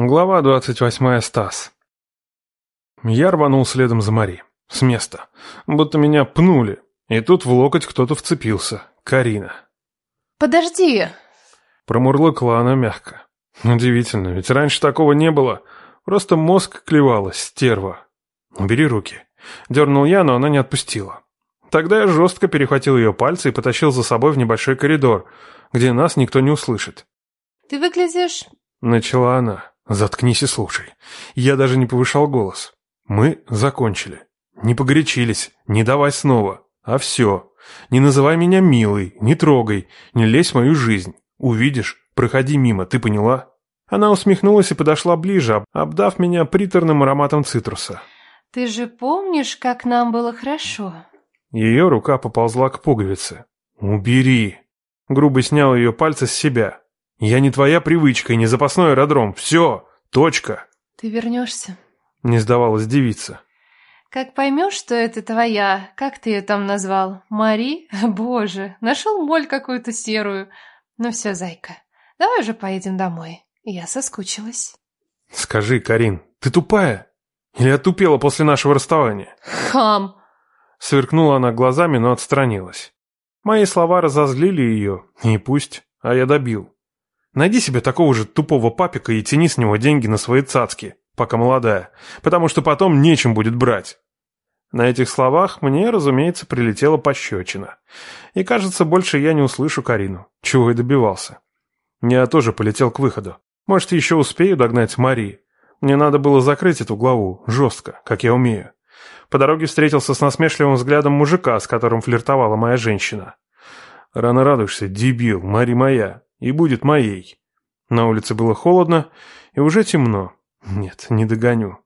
Глава двадцать восьмая. Стас. Я рванул следом за Мари. С места. Будто меня пнули. И тут в локоть кто-то вцепился. Карина. «Подожди!» Промурлыкала она мягко. Удивительно, ведь раньше такого не было. Просто мозг клевалась, стерва. «Убери руки». Дернул я, но она не отпустила. Тогда я жестко перехватил ее пальцы и потащил за собой в небольшой коридор, где нас никто не услышит. «Ты выглядишь...» Начала она. Заткнись и слушай. Я даже не повышал голос. Мы закончили. Не погорячились, не давай снова. А все. Не называй меня милой, не трогай, не лезь в мою жизнь. Увидишь, проходи мимо, ты поняла? Она усмехнулась и подошла ближе, обдав меня приторным ароматом цитруса. «Ты же помнишь, как нам было хорошо?» Ее рука поползла к пуговице. «Убери!» Грубо снял ее пальцы с себя. «Я не твоя привычка и не запасной аэродром. Все, точка». «Ты вернешься?» Не сдавалась девица. «Как поймешь, что это твоя, как ты ее там назвал? Мари? Боже, нашел моль какую-то серую. Ну все, зайка, давай уже поедем домой. Я соскучилась». «Скажи, Карин, ты тупая? Или отупела после нашего расставания?» «Хам!» Сверкнула она глазами, но отстранилась. Мои слова разозлили ее, и пусть, а я добил. Найди себе такого же тупого папика и тяни с него деньги на свои цацки, пока молодая, потому что потом нечем будет брать. На этих словах мне, разумеется, прилетела пощечина. И, кажется, больше я не услышу Карину, чего и добивался. Я тоже полетел к выходу. Может, еще успею догнать Мари. Мне надо было закрыть эту главу, жестко, как я умею. По дороге встретился с насмешливым взглядом мужика, с которым флиртовала моя женщина. Рано радуешься, дебил, Мари моя и будет моей. На улице было холодно и уже темно. Нет, не догоню.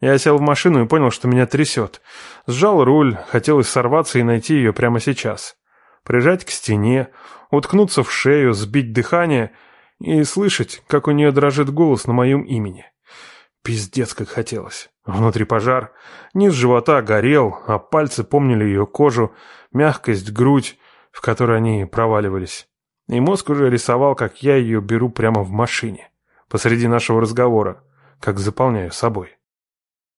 Я сел в машину и понял, что меня трясет. Сжал руль, хотелось сорваться и найти ее прямо сейчас. Прижать к стене, уткнуться в шею, сбить дыхание и слышать, как у нее дрожит голос на моем имени. Пиздец, как хотелось. Внутри пожар, низ живота горел, а пальцы помнили ее кожу, мягкость, грудь, в которой они проваливались. И мозг уже рисовал, как я ее беру прямо в машине, посреди нашего разговора, как заполняю собой.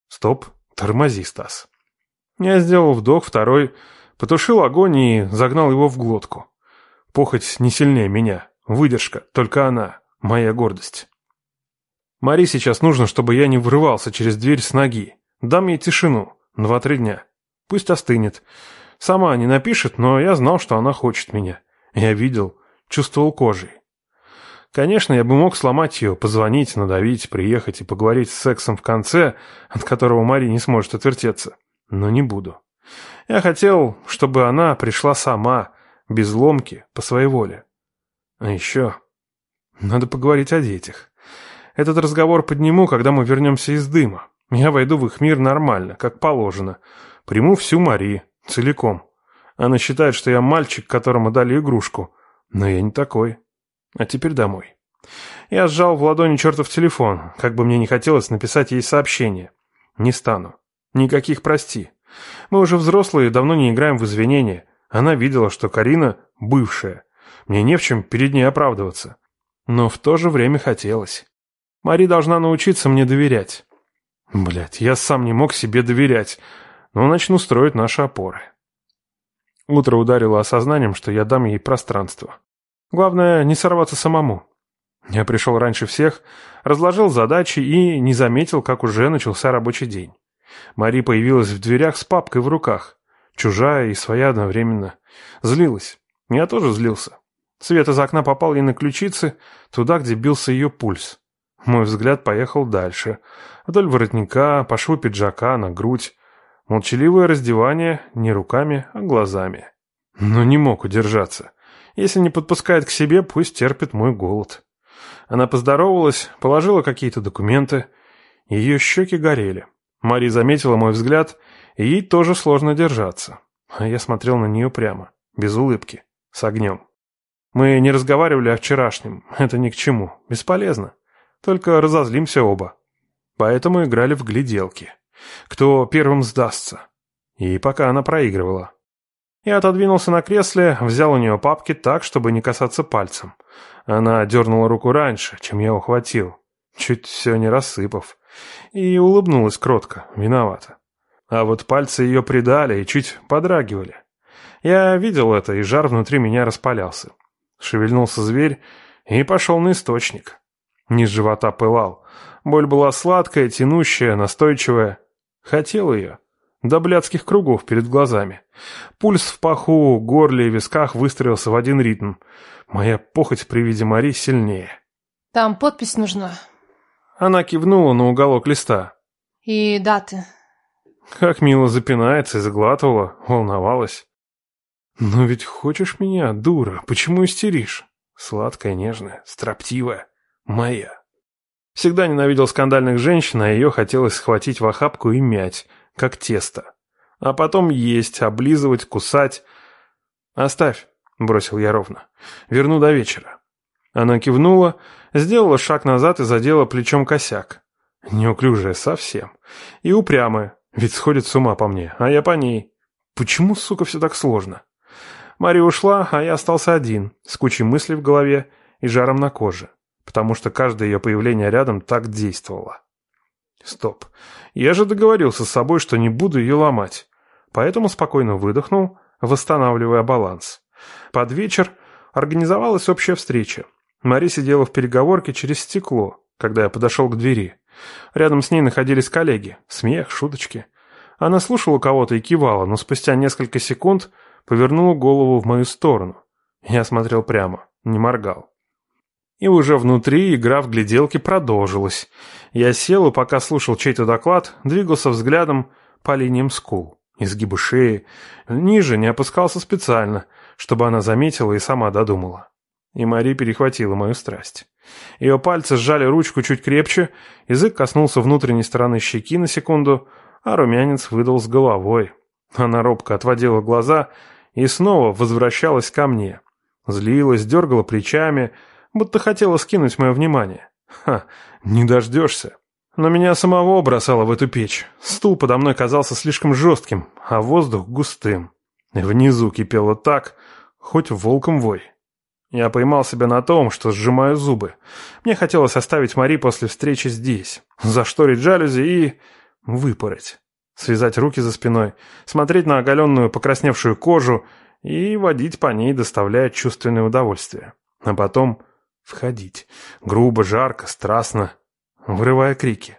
Стоп, тормози, Стас. Я сделал вдох, второй, потушил огонь и загнал его в глотку. Похоть не сильнее меня, выдержка, только она, моя гордость. Мари сейчас нужно, чтобы я не врывался через дверь с ноги. Дам ей тишину, два-три дня. Пусть остынет. Сама не напишет, но я знал, что она хочет меня. Я видел, чувствовал кожей. Конечно, я бы мог сломать ее, позвонить, надавить, приехать и поговорить с сексом в конце, от которого Мари не сможет отвертеться. Но не буду. Я хотел, чтобы она пришла сама, без ломки, по своей воле. А еще надо поговорить о детях. Этот разговор подниму, когда мы вернемся из дыма. Я войду в их мир нормально, как положено. Приму всю Мари, целиком. Она считает, что я мальчик, которому дали игрушку, но я не такой. А теперь домой. Я сжал в ладони чертов телефон, как бы мне не хотелось написать ей сообщение. Не стану. Никаких прости. Мы уже взрослые, давно не играем в извинения. Она видела, что Карина бывшая. Мне не в чем перед ней оправдываться. Но в то же время хотелось. Мари должна научиться мне доверять. Блять, я сам не мог себе доверять. Но начну строить наши опоры. Утро ударило осознанием, что я дам ей пространство. Главное, не сорваться самому. Я пришел раньше всех, разложил задачи и не заметил, как уже начался рабочий день. Мари появилась в дверях с папкой в руках. Чужая и своя одновременно. Злилась. Я тоже злился. Свет из окна попал ей на ключицы, туда, где бился ее пульс. Мой взгляд поехал дальше. Вдоль воротника, по шву пиджака, на грудь. Молчаливое раздевание не руками, а глазами. Но не мог удержаться. Если не подпускает к себе, пусть терпит мой голод. Она поздоровалась, положила какие-то документы. Ее щеки горели. Мари заметила мой взгляд, и ей тоже сложно держаться. А я смотрел на нее прямо, без улыбки, с огнем. Мы не разговаривали о вчерашнем, это ни к чему, бесполезно. Только разозлимся оба. Поэтому играли в гляделки. Кто первым сдастся. И пока она проигрывала. Я отодвинулся на кресле, взял у нее папки так, чтобы не касаться пальцем. Она дернула руку раньше, чем я ухватил. чуть все не рассыпав. И улыбнулась кротко, виновата. А вот пальцы ее придали и чуть подрагивали. Я видел это, и жар внутри меня распалялся. Шевельнулся зверь и пошел на источник. Низ живота пылал. Боль была сладкая, тянущая, настойчивая. Хотел ее. До блядских кругов перед глазами. Пульс в паху, горле и висках выстроился в один ритм. Моя похоть при виде Мари сильнее. Там подпись нужна. Она кивнула на уголок листа. И даты. Как мило запинается и заглатывала, волновалась. «Но ведь хочешь меня, дура, почему истеришь?» Сладкая, нежная, строптивая, моя. Всегда ненавидел скандальных женщин, а ее хотелось схватить в охапку и мять, как тесто. А потом есть, облизывать, кусать. «Оставь», — бросил я ровно. «Верну до вечера». Она кивнула, сделала шаг назад и задела плечом косяк. Неуклюжая совсем. И упрямая, ведь сходит с ума по мне, а я по ней. Почему, сука, все так сложно? Мария ушла, а я остался один, с кучей мыслей в голове и жаром на коже потому что каждое ее появление рядом так действовало. Стоп. Я же договорился с собой, что не буду ее ломать. Поэтому спокойно выдохнул, восстанавливая баланс. Под вечер организовалась общая встреча. Мари сидела в переговорке через стекло, когда я подошел к двери. Рядом с ней находились коллеги. Смех, шуточки. Она слушала кого-то и кивала, но спустя несколько секунд повернула голову в мою сторону. Я смотрел прямо, не моргал. И уже внутри игра в гляделки продолжилась. Я сел и, пока слушал чей-то доклад, двигался взглядом по линиям скул, изгибы шеи. Ниже не опускался специально, чтобы она заметила и сама додумала. И Мари перехватила мою страсть. Ее пальцы сжали ручку чуть крепче, язык коснулся внутренней стороны щеки на секунду, а румянец выдал с головой. Она робко отводила глаза и снова возвращалась ко мне. Злилась, дергала плечами, будто хотела скинуть мое внимание. Ха, не дождешься. Но меня самого бросало в эту печь. Стул подо мной казался слишком жестким, а воздух густым. Внизу кипело так, хоть волком вой. Я поймал себя на том, что сжимаю зубы. Мне хотелось оставить Мари после встречи здесь, зашторить жалюзи и... выпороть. Связать руки за спиной, смотреть на оголенную покрасневшую кожу и водить по ней, доставляя чувственное удовольствие. А потом Входить. Грубо, жарко, страстно, вырывая крики.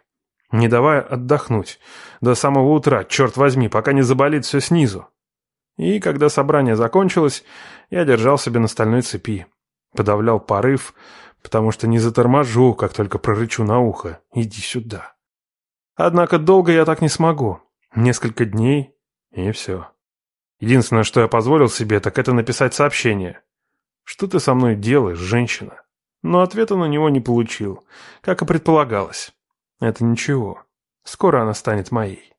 Не давая отдохнуть. До самого утра, черт возьми, пока не заболит все снизу. И когда собрание закончилось, я держал себя на стальной цепи. Подавлял порыв, потому что не заторможу, как только прорычу на ухо. Иди сюда. Однако долго я так не смогу. Несколько дней, и все. Единственное, что я позволил себе, так это написать сообщение. Что ты со мной делаешь, женщина? Но ответа на него не получил, как и предполагалось. Это ничего. Скоро она станет моей.